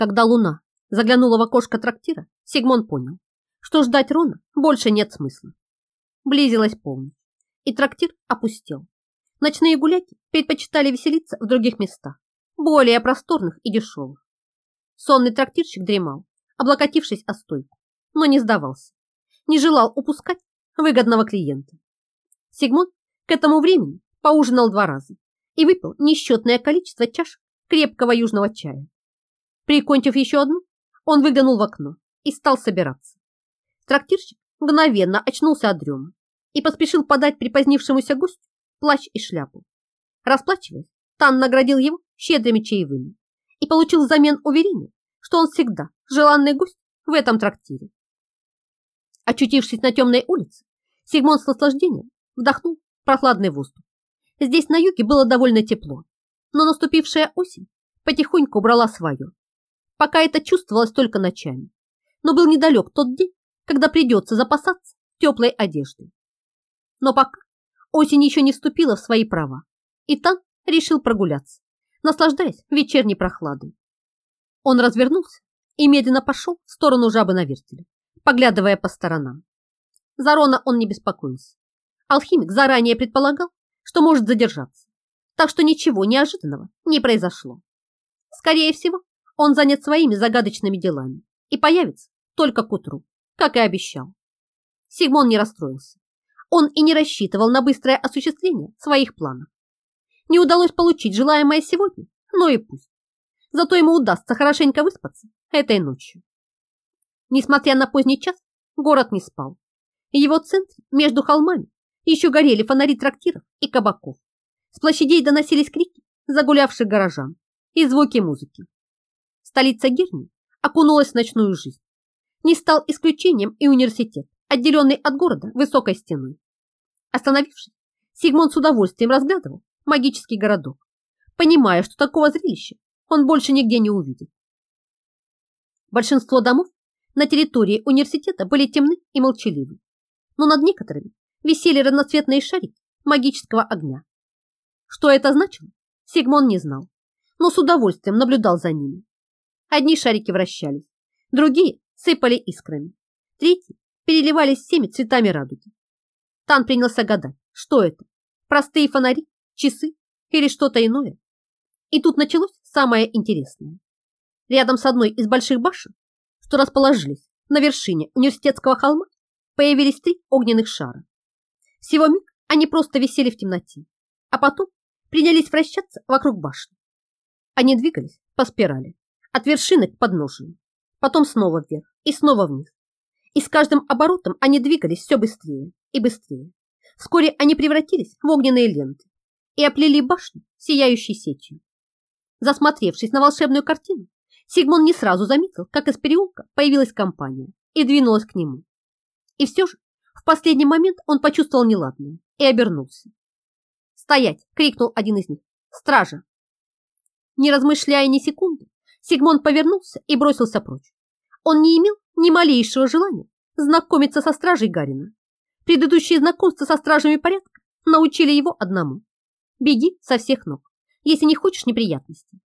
Когда луна заглянула в окошко трактира, Сигмон понял, что ждать Рона больше нет смысла. Близилась полночь, и трактир опустел. Ночные гуляки предпочитали веселиться в других местах, более просторных и дешевых. Сонный трактирщик дремал, облокотившись о стойку, но не сдавался, не желал упускать выгодного клиента. Сигмон к этому времени поужинал два раза и выпил несчетное количество чаш крепкого южного чая. Прикончив еще одну, он выглянул в окно и стал собираться. Трактирщик мгновенно очнулся от дрема и поспешил подать припозднившемуся гостю плащ и шляпу. Расплачиваясь, Тан наградил его щедрыми чаевыми и получил взамен уверение, что он всегда желанный гость в этом трактире. Очутившись на темной улице, Сигмон с наслаждением вдохнул прохладный воздух. Здесь на юге было довольно тепло, но наступившая осень потихоньку убрала свое. Пока это чувствовалось только ночами, но был недалек тот день, когда придется запасаться теплой одеждой. Но пока осень еще не вступила в свои права, и Тан решил прогуляться, наслаждаясь вечерней прохладой. Он развернулся и медленно пошел в сторону жабы на вертеле, поглядывая по сторонам. За Рона он не беспокоился. Алхимик заранее предполагал, что может задержаться, так что ничего неожиданного не произошло. Скорее всего, он занят своими загадочными делами и появится только к утру, как и обещал. Сигмон не расстроился. Он и не рассчитывал на быстрое осуществление своих планов. Не удалось получить желаемое сегодня, но и пусть. Зато ему удастся хорошенько выспаться этой ночью. Несмотря на поздний час, город не спал. Его центре, между холмами, еще горели фонари трактиров и кабаков. С площадей доносились крики загулявших горожан и звуки музыки. Столица Герни окунулась в ночную жизнь. Не стал исключением и университет, отделенный от города высокой стеной. Остановившись, Сигмон с удовольствием разглядывал магический городок, понимая, что такого зрелища он больше нигде не увидит. Большинство домов на территории университета были темны и молчаливы, но над некоторыми висели разноцветные шарики магического огня. Что это значило, Сигмон не знал, но с удовольствием наблюдал за ними. Одни шарики вращались, другие сыпали искрами, третьи переливались всеми цветами радуги. Тан принялся гадать, что это, простые фонари, часы или что-то иное. И тут началось самое интересное. Рядом с одной из больших башен, что расположились на вершине университетского холма, появились три огненных шара. Всего миг они просто висели в темноте, а потом принялись вращаться вокруг башни. Они двигались по спирали, от вершины к подножию, потом снова вверх и снова вниз. И с каждым оборотом они двигались все быстрее и быстрее. Вскоре они превратились в огненные ленты и оплели башню сияющей сетью. Засмотревшись на волшебную картину, Сигмон не сразу заметил, как из переулка появилась компания и двинулась к нему. И все же в последний момент он почувствовал неладное и обернулся. «Стоять!» — крикнул один из них. «Стража!» Не размышляя ни секунды, Сигмон повернулся и бросился прочь. Он не имел ни малейшего желания знакомиться со стражей Гарина. Предыдущие знакомства со стражами порядка научили его одному. Беги со всех ног, если не хочешь неприятностей.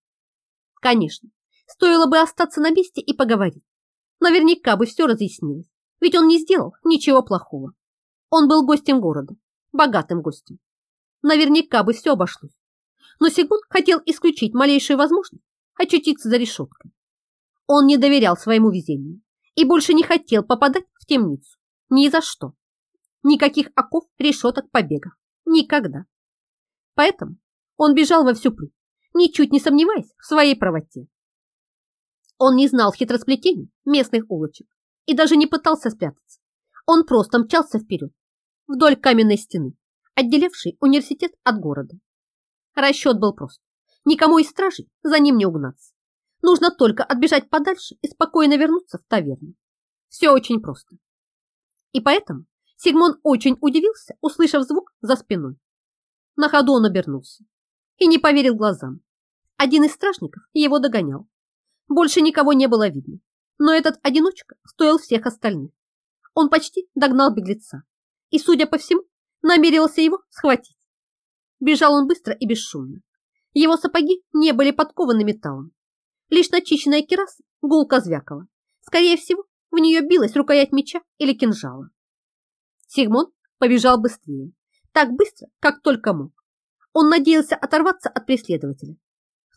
Конечно, стоило бы остаться на месте и поговорить. Наверняка бы все разъяснилось, ведь он не сделал ничего плохого. Он был гостем города, богатым гостем. Наверняка бы все обошлось. Но Сигмунд хотел исключить малейшую возможность очутиться за решеткой. Он не доверял своему везению и больше не хотел попадать в темницу. Ни за что. Никаких оков, решеток, побегов. Никогда. Поэтому он бежал во всю прыть, ничуть не сомневаясь в своей правоте. Он не знал хитросплетений местных улочек и даже не пытался спрятаться. Он просто мчался вперед, вдоль каменной стены, отделявшей университет от города. Расчет был прост. Никому из стражей за ним не угнаться. Нужно только отбежать подальше и спокойно вернуться в таверну. Все очень просто. И поэтому Сигмон очень удивился, услышав звук за спиной. На ходу он обернулся и не поверил глазам. Один из стражников его догонял. Больше никого не было видно, но этот одиночка стоил всех остальных. Он почти догнал беглеца и, судя по всему, намерился его схватить. Бежал он быстро и бесшумно. Его сапоги не были подкованы металлом, Лишь начищенная кераса гулко звякала. Скорее всего, в нее билась рукоять меча или кинжала. Сигмон побежал быстрее, так быстро, как только мог. Он надеялся оторваться от преследователя,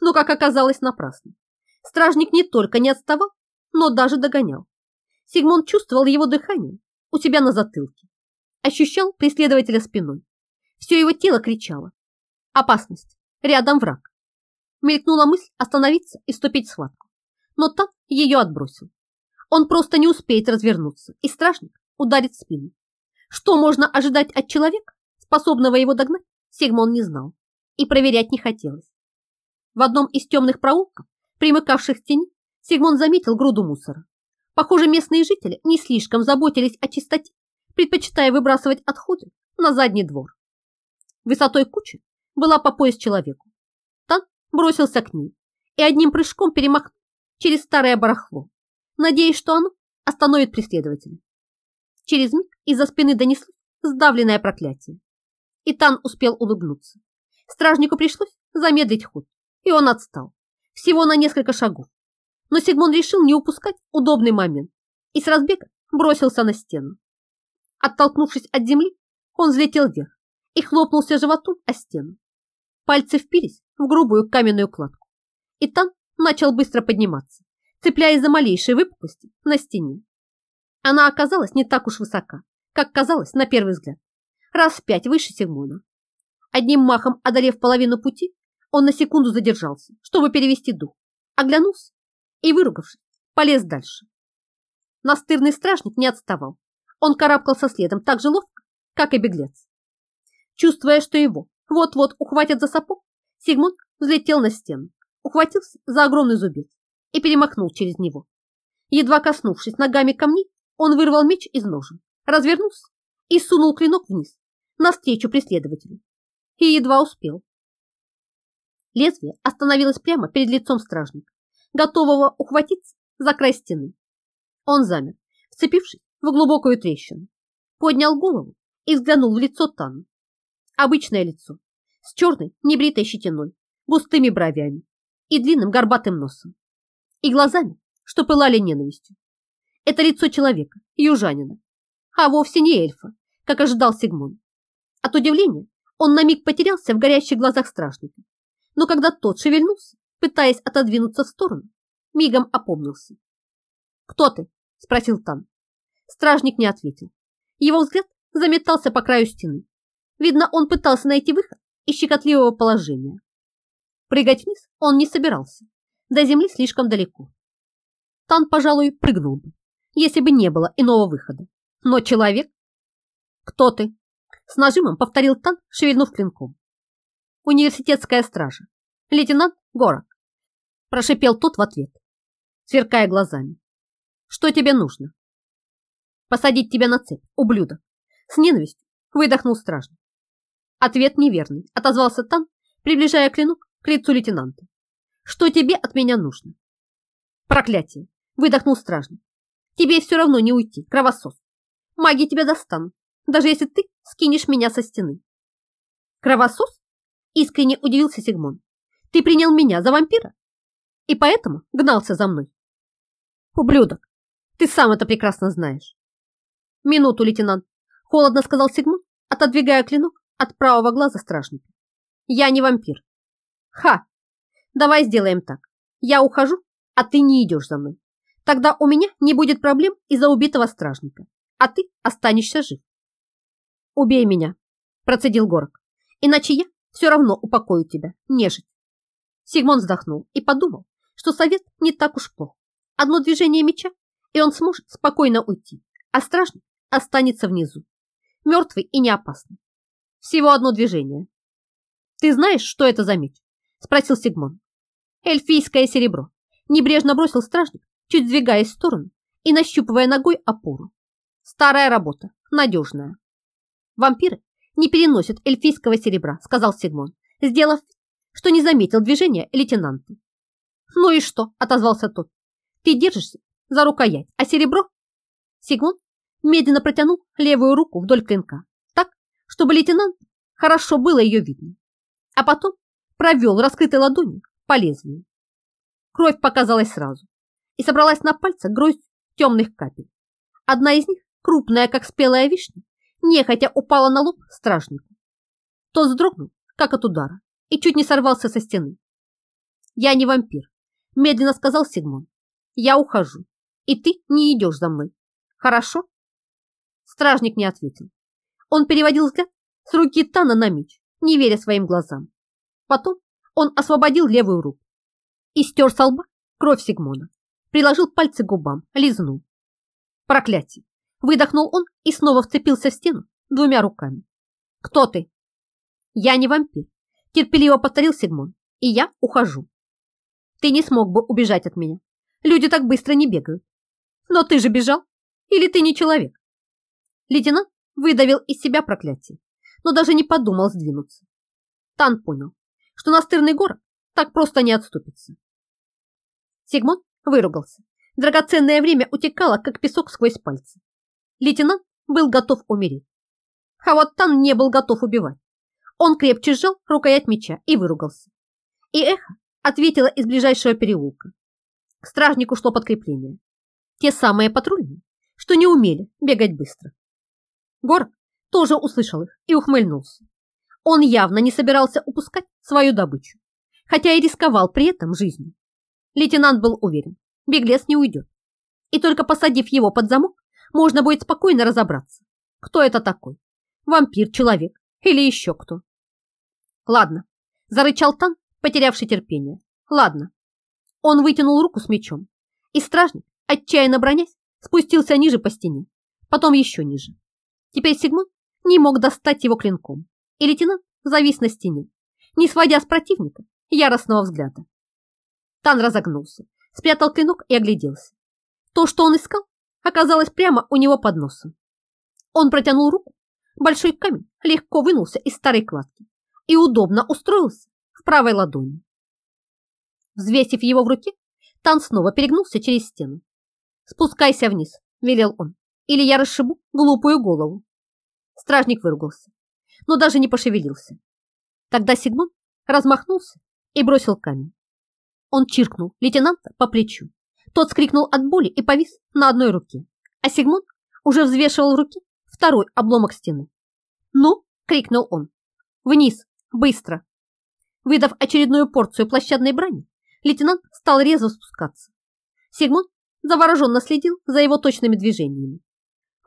но, как оказалось, напрасно. Стражник не только не отставал, но даже догонял. Сигмон чувствовал его дыхание у себя на затылке, ощущал преследователя спиной. Все его тело кричало. Опасность, рядом враг. Мелькнула мысль остановиться и вступить в схватку, но там ее отбросил. Он просто не успеет развернуться, и стражник ударит в спину. Что можно ожидать от человека, способного его догнать, Сигмон не знал и проверять не хотелось. В одном из темных проулков, примыкавших к стене, Сигмон заметил груду мусора. Похоже, местные жители не слишком заботились о чистоте, предпочитая выбрасывать отходы на задний двор. Высотой кучи была по пояс человеку. Тан бросился к ней и одним прыжком перемахнул через старое барахло, надеясь, что оно остановит преследователя. Через миг из-за спины донеслось сдавленное проклятие. И Тан успел улыбнуться. Стражнику пришлось замедлить ход, и он отстал. Всего на несколько шагов. Но Сигмон решил не упускать удобный момент и с разбега бросился на стену. Оттолкнувшись от земли, он взлетел вверх и хлопнулся животом о стену. Пальцы впились в грубую каменную кладку. И Тан начал быстро подниматься, цепляясь за малейшие выпуклости на стене. Она оказалась не так уж высока, как казалось на первый взгляд, раз в пять выше Сигмона. Одним махом одолев половину пути, он на секунду задержался, чтобы перевести дух, оглянулся и, выругавшись, полез дальше. Настырный стражник не отставал. Он карабкался следом так же ловко, как и беглец. Чувствуя, что его вот-вот ухватят за сапог, Сигмунд взлетел на стену, ухватился за огромный зубец и перемахнул через него. Едва коснувшись ногами камней, он вырвал меч из ножен, развернулся и сунул клинок вниз, навстречу преследователю. И едва успел. Лезвие остановилось прямо перед лицом стражника, готового ухватиться за край стены. Он замер, вцепившись в глубокую трещину, поднял голову и взглянул в лицо Тану. Обычное лицо, с черной небритой щетиной, густыми бровями и длинным горбатым носом, и глазами, что пылали ненавистью. Это лицо человека, южанина, а вовсе не эльфа, как ожидал Сигмон. От удивления он на миг потерялся в горящих глазах стражника, но когда тот шевельнулся, пытаясь отодвинуться в сторону, мигом опомнился. «Кто ты?» – спросил Тан. Стражник не ответил. Его взгляд заметался по краю стены. Видно, он пытался найти выход из щекотливого положения. Прыгать вниз он не собирался. До земли слишком далеко. Тан, пожалуй, прыгнул бы, если бы не было иного выхода. Но человек... Кто ты? С нажимом повторил Тан, шевельнув клинком. Университетская стража. Лейтенант Горок. Прошипел тот в ответ, сверкая глазами. Что тебе нужно? Посадить тебя на цепь, ублюдок. С ненавистью выдохнул стражник. Ответ неверный, отозвался Тан, приближая клинок к лицу лейтенанта. Что тебе от меня нужно? Проклятие, выдохнул стражник. Тебе все равно не уйти, кровосос. Маги тебя достанут, даже если ты скинешь меня со стены. Кровосос? Искренне удивился Сигмон. Ты принял меня за вампира? И поэтому гнался за мной? Ублюдок, ты сам это прекрасно знаешь. Минуту, лейтенант, холодно сказал Сигмон, отодвигая клинок от правого глаза стражника. Я не вампир. Ха! Давай сделаем так. Я ухожу, а ты не идешь за мной. Тогда у меня не будет проблем из-за убитого стражника, а ты останешься жив. Убей меня, процедил Горок, иначе я все равно упокою тебя, нежить. Сигмон вздохнул и подумал, что совет не так уж плох. Одно движение меча, и он сможет спокойно уйти, а стражник останется внизу, мертвый и не опасный. Всего одно движение. «Ты знаешь, что это за меч?» – спросил Сигмон. «Эльфийское серебро», – небрежно бросил стражник, чуть сдвигаясь в сторону и нащупывая ногой опору. «Старая работа, надежная». «Вампиры не переносят эльфийского серебра», – сказал Сигмон, сделав, что не заметил движения лейтенанта. «Ну и что?» – отозвался тот. «Ты держишься за рукоять, а серебро?» Сигмон медленно протянул левую руку вдоль клинка, чтобы лейтенант хорошо было ее видно, а потом провел раскрытой ладонью по лезвию. Кровь показалась сразу и собралась на пальцах гроздь темных капель. Одна из них, крупная, как спелая вишня, нехотя упала на лоб стражнику. Тот вздрогнул, как от удара, и чуть не сорвался со стены. «Я не вампир», – медленно сказал Сигмон. «Я ухожу, и ты не идешь за мной. Хорошо?» Стражник не ответил. Он переводил взгляд с руки Тана на меч, не веря своим глазам. Потом он освободил левую руку и стер со лба кровь Сигмона, приложил пальцы к губам, лизнул. Проклятие! Выдохнул он и снова вцепился в стену двумя руками. «Кто ты?» «Я не вампир», – терпеливо повторил Сигмон, – «и я ухожу». «Ты не смог бы убежать от меня. Люди так быстро не бегают. Но ты же бежал? Или ты не человек?» Лейтенант выдавил из себя проклятие, но даже не подумал сдвинуться. Тан понял, что настырный город так просто не отступится. Сигмон выругался. Драгоценное время утекало, как песок сквозь пальцы. Лейтенант был готов умереть. А вот Тан не был готов убивать. Он крепче сжал рукоять меча и выругался. И эхо ответило из ближайшего переулка. К стражнику шло подкрепление. Те самые патрульные, что не умели бегать быстро. Город тоже услышал их и ухмыльнулся. Он явно не собирался упускать свою добычу, хотя и рисковал при этом жизнью. Лейтенант был уверен, беглец не уйдет. И только посадив его под замок, можно будет спокойно разобраться, кто это такой. Вампир, человек или еще кто. Ладно, зарычал Тан, потерявший терпение. Ладно. Он вытянул руку с мечом, и стражник, отчаянно бронясь, спустился ниже по стене, потом еще ниже. Теперь Сигмон не мог достать его клинком, и лейтенант завис на стене, не сводя с противника яростного взгляда. Тан разогнулся, спрятал клинок и огляделся. То, что он искал, оказалось прямо у него под носом. Он протянул руку, большой камень легко вынулся из старой кладки и удобно устроился в правой ладони. Взвесив его в руке, Тан снова перегнулся через стену. «Спускайся вниз», — велел он, — «или я расшибу глупую голову». Стражник выругался, но даже не пошевелился. Тогда Сигмон размахнулся и бросил камень. Он чиркнул лейтенанта по плечу. Тот скрикнул от боли и повис на одной руке, а Сигмон уже взвешивал в руке второй обломок стены. «Ну!» — крикнул он. «Вниз! Быстро!» Выдав очередную порцию площадной брани, лейтенант стал резво спускаться. Сигмон завороженно следил за его точными движениями.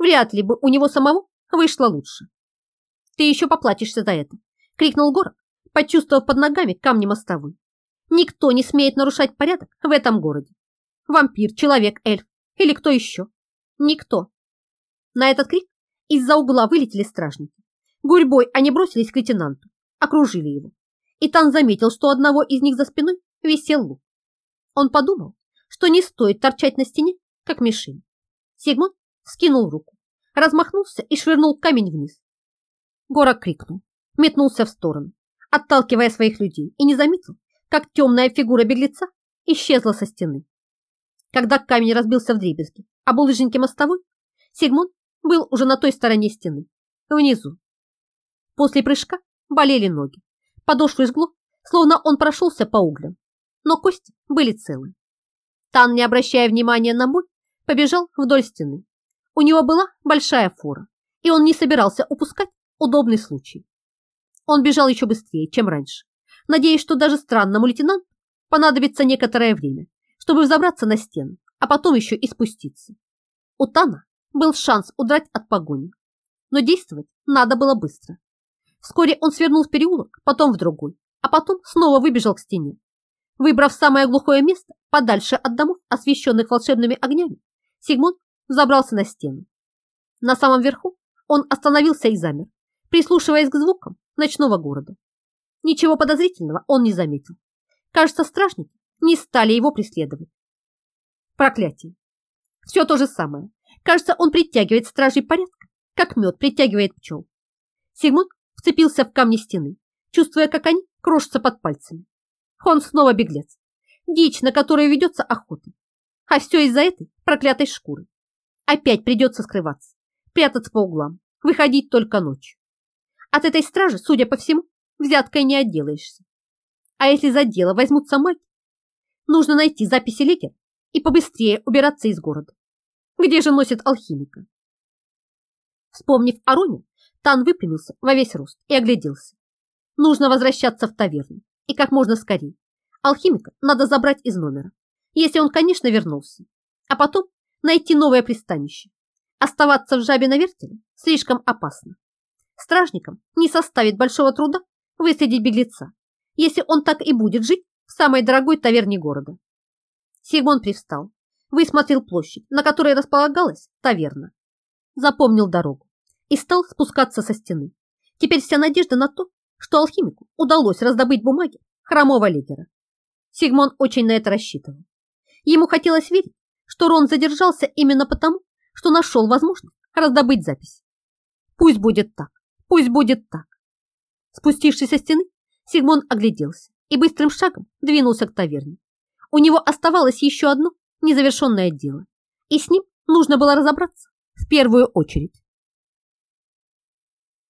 Вряд ли бы у него самого вышло лучше. «Ты еще поплатишься за это!» — крикнул Город, почувствовав под ногами камни мостовой. Никто не смеет нарушать порядок в этом городе. Вампир, человек, эльф или кто еще. Никто. На этот крик из-за угла вылетели стражники. Гурьбой они бросились к лейтенанту, окружили его. И Тан заметил, что у одного из них за спиной висел лук. Он подумал, что не стоит торчать на стене, как мишень. Сигмон скинул руку, размахнулся и швырнул камень вниз. Гора крикнул, метнулся в сторону, отталкивая своих людей, и не заметил, как темная фигура беглеца исчезла со стены. Когда камень разбился в дребезги об улыжнике мостовой, Сигмон был уже на той стороне стены, внизу. После прыжка болели ноги, подошвы жгло, словно он прошелся по углям, но кости были целы. Тан, не обращая внимания на боль, побежал вдоль стены. У него была большая фора, и он не собирался упускать удобный случай. Он бежал еще быстрее, чем раньше, надеясь, что даже странному лейтенанту понадобится некоторое время, чтобы взобраться на стену, а потом еще и спуститься. У Тана был шанс удрать от погони, но действовать надо было быстро. Вскоре он свернул в переулок, потом в другой, а потом снова выбежал к стене. Выбрав самое глухое место, подальше от домов, освещенных волшебными огнями, Сигмунд забрался на стену. На самом верху он остановился и замер, прислушиваясь к звукам ночного города. Ничего подозрительного он не заметил. Кажется, стражники не стали его преследовать. Проклятие. Все то же самое. Кажется, он притягивает стражей порядка, как мед притягивает пчел. Сигмунд вцепился в камни стены, чувствуя, как они крошатся под пальцами. Он снова беглец. Дичь, на которую ведется охота. А все из-за этой проклятой шкуры. Опять придется скрываться, прятаться по углам, выходить только ночью. От этой стражи, судя по всему, взяткой не отделаешься. А если за дело возьмутся маги? Нужно найти записи Легера и побыстрее убираться из города. Где же носит алхимика? Вспомнив о Роне, Тан выпрямился во весь рост и огляделся. Нужно возвращаться в таверну, и как можно скорее. Алхимика надо забрать из номера, если он, конечно, вернулся, а потом найти новое пристанище. Оставаться в жабе на вертеле слишком опасно. Стражникам не составит большого труда выследить беглеца, если он так и будет жить в самой дорогой таверне города. Сигмон привстал, высмотрел площадь, на которой располагалась таверна, запомнил дорогу и стал спускаться со стены. Теперь вся надежда на то, что алхимику удалось раздобыть бумаги хромого лидера. Сигмон очень на это рассчитывал. Ему хотелось верить, что Рон задержался именно потому, что нашел возможность раздобыть запись. Пусть будет так, пусть будет так. Спустившись со стены, Сигмон огляделся и быстрым шагом двинулся к таверне. У него оставалось еще одно незавершенное дело, и с ним нужно было разобраться в первую очередь.